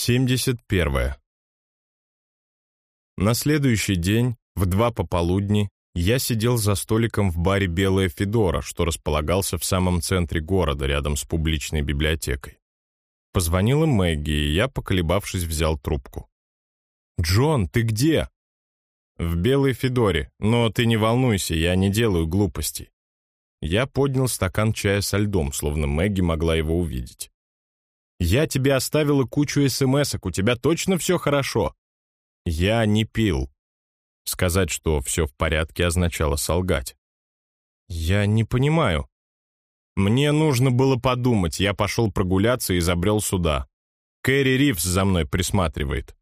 71. На следующий день, в два пополудни, я сидел за столиком в баре «Белая Федора», что располагался в самом центре города, рядом с публичной библиотекой. Позвонила Мэгги, и я, поколебавшись, взял трубку. «Джон, ты где?» «В Белой Федоре, но ты не волнуйся, я не делаю глупостей». Я поднял стакан чая со льдом, словно Мэгги могла его увидеть. «Я тебе оставила кучу смс-ок, у тебя точно все хорошо?» «Я не пил». Сказать, что все в порядке, означало солгать. «Я не понимаю». «Мне нужно было подумать, я пошел прогуляться и забрел сюда. Кэрри Ривз за мной присматривает».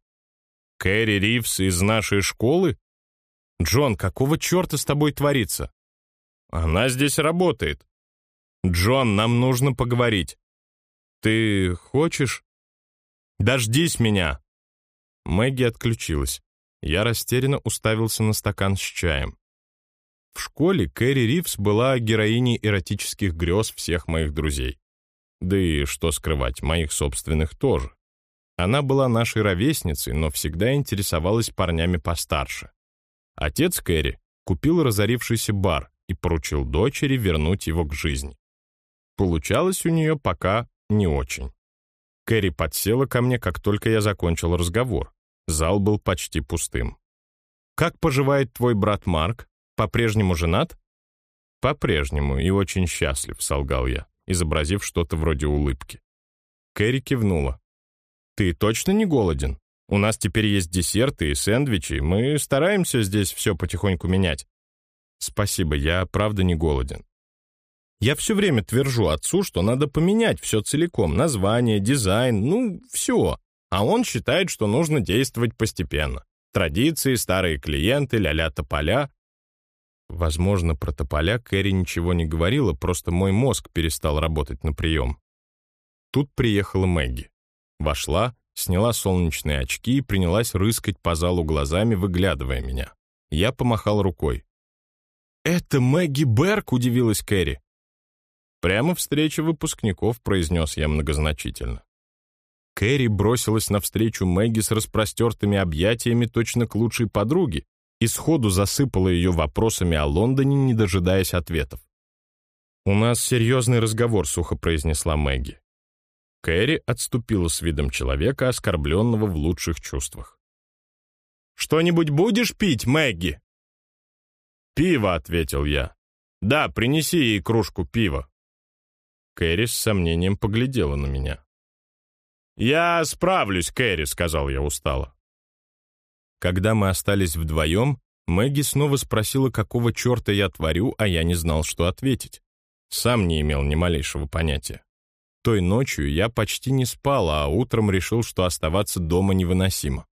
«Кэрри Ривз из нашей школы?» «Джон, какого черта с тобой творится?» «Она здесь работает». «Джон, нам нужно поговорить». «Ты хочешь?» «Дождись меня!» Мэгги отключилась. Я растерянно уставился на стакан с чаем. В школе Кэрри Ривз была героиней эротических грез всех моих друзей. Да и, что скрывать, моих собственных тоже. Она была нашей ровесницей, но всегда интересовалась парнями постарше. Отец Кэрри купил разорившийся бар и поручил дочери вернуть его к жизни. Получалось у нее пока не очень. Кэрри подсела ко мне, как только я закончил разговор. Зал был почти пустым. «Как поживает твой брат Марк? По-прежнему женат?» «По-прежнему и очень счастлив», — солгал я, изобразив что-то вроде улыбки. Кэрри кивнула. «Ты точно не голоден? У нас теперь есть десерты и сэндвичи, мы стараемся здесь все потихоньку менять». «Спасибо, я правда не голоден. Я все время твержу отцу, что надо поменять все целиком, название, дизайн, ну, все. А он считает, что нужно действовать постепенно. Традиции, старые клиенты, ля-ля тополя. Возможно, про тополя Кэрри ничего не говорила, просто мой мозг перестал работать на прием. Тут приехала Мэгги. Вошла, сняла солнечные очки и принялась рыскать по залу глазами, выглядывая меня. Я помахал рукой. «Это Мэгги Берк?» — удивилась Кэрри. Прямо встреча выпускников, произнес я многозначительно. Кэрри бросилась навстречу Мэгги с распростертыми объятиями точно к лучшей подруге и сходу засыпала ее вопросами о Лондоне, не дожидаясь ответов. «У нас серьезный разговор», — сухо произнесла Мэгги. Кэрри отступила с видом человека, оскорбленного в лучших чувствах. «Что-нибудь будешь пить, Мэгги?» «Пиво», — ответил я. «Да, принеси ей кружку пива». Кэрри с сомнением поглядела на меня. «Я справлюсь, Кэрри», — сказал я устало. Когда мы остались вдвоем, Мэгги снова спросила, какого черта я творю, а я не знал, что ответить. Сам не имел ни малейшего понятия. Той ночью я почти не спал, а утром решил, что оставаться дома невыносимо.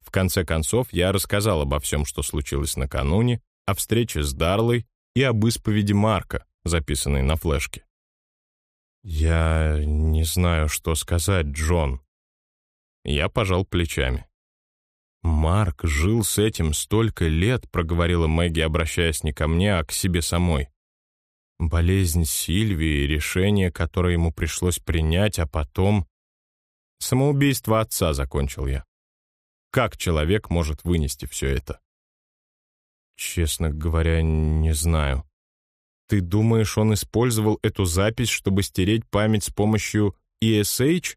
В конце концов, я рассказал обо всем, что случилось накануне, о встрече с Дарлой и об исповеди Марка, записанной на флешке. «Я не знаю, что сказать, Джон». Я пожал плечами. «Марк жил с этим столько лет», — проговорила Мэгги, обращаясь не ко мне, а к себе самой. Болезнь Сильвии, решение, которое ему пришлось принять, а потом... Самоубийство отца, закончил я. Как человек может вынести все это? Честно говоря, не знаю. Ты думаешь, он использовал эту запись, чтобы стереть память с помощью ESH?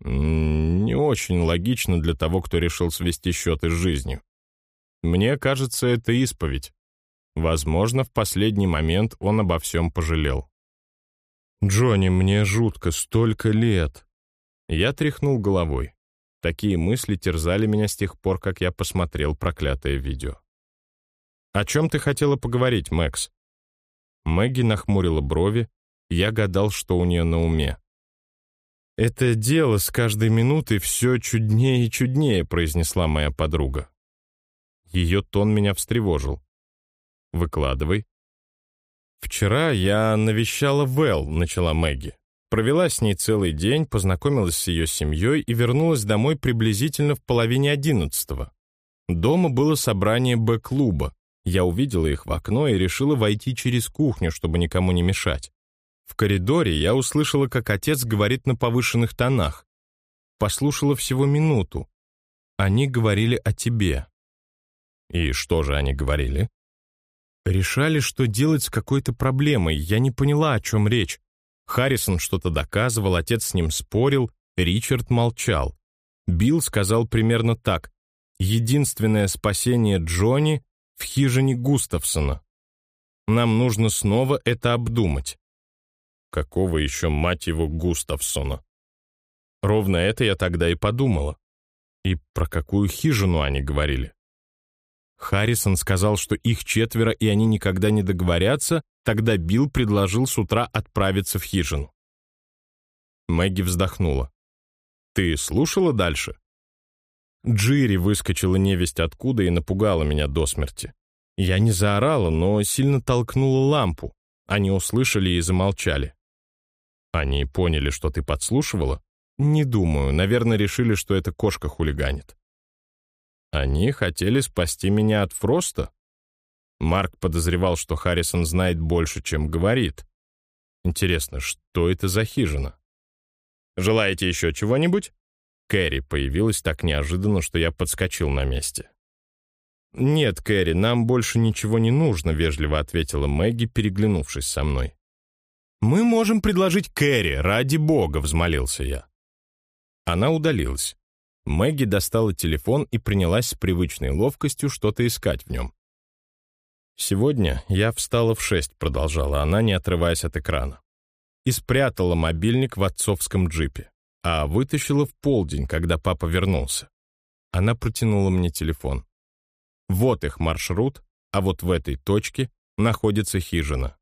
Не очень логично для того, кто решил свести счеты с жизнью. Мне кажется, это исповедь. Возможно, в последний момент он обо всем пожалел. «Джонни, мне жутко, столько лет!» Я тряхнул головой. Такие мысли терзали меня с тех пор, как я посмотрел проклятое видео. «О чем ты хотела поговорить, Мэкс?» Мэгги нахмурила брови, я гадал, что у нее на уме. «Это дело с каждой минутой все чуднее и чуднее», — произнесла моя подруга. Ее тон меня встревожил. «Выкладывай». «Вчера я навещала Вэл», — начала Мэгги. Провела с ней целый день, познакомилась с ее семьей и вернулась домой приблизительно в половине одиннадцатого. Дома было собрание Б-клуба. Я увидела их в окно и решила войти через кухню, чтобы никому не мешать. В коридоре я услышала, как отец говорит на повышенных тонах. послушала всего минуту. Они говорили о тебе». «И что же они говорили?» Решали, что делать с какой-то проблемой. Я не поняла, о чем речь. Харрисон что-то доказывал, отец с ним спорил, Ричард молчал. Билл сказал примерно так. «Единственное спасение Джонни в хижине Густавсона. Нам нужно снова это обдумать». Какого еще, мать его, Густавсона? Ровно это я тогда и подумала. И про какую хижину они говорили? Харрисон сказал, что их четверо, и они никогда не договорятся, тогда Билл предложил с утра отправиться в хижину. Мэгги вздохнула. «Ты слушала дальше?» Джири выскочила невесть откуда и напугала меня до смерти. Я не заорала, но сильно толкнула лампу. Они услышали и замолчали. Они поняли, что ты подслушивала? Не думаю, наверное, решили, что это кошка хулиганит. Они хотели спасти меня от Фроста? Марк подозревал, что Харрисон знает больше, чем говорит. Интересно, что это за хижина? Желаете еще чего-нибудь? Кэрри появилась так неожиданно, что я подскочил на месте. «Нет, Кэрри, нам больше ничего не нужно», — вежливо ответила Мэгги, переглянувшись со мной. «Мы можем предложить Кэрри, ради бога», — взмолился я. Она удалилась. Мэгги достала телефон и принялась с привычной ловкостью что-то искать в нем. «Сегодня я встала в шесть», — продолжала она, не отрываясь от экрана. «И спрятала мобильник в отцовском джипе, а вытащила в полдень, когда папа вернулся. Она протянула мне телефон. Вот их маршрут, а вот в этой точке находится хижина.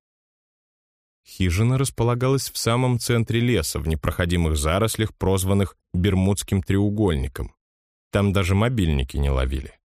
Хижина располагалась в самом центре леса, в непроходимых зарослях, прозванных Бермудским треугольником. Там даже мобильники не ловили.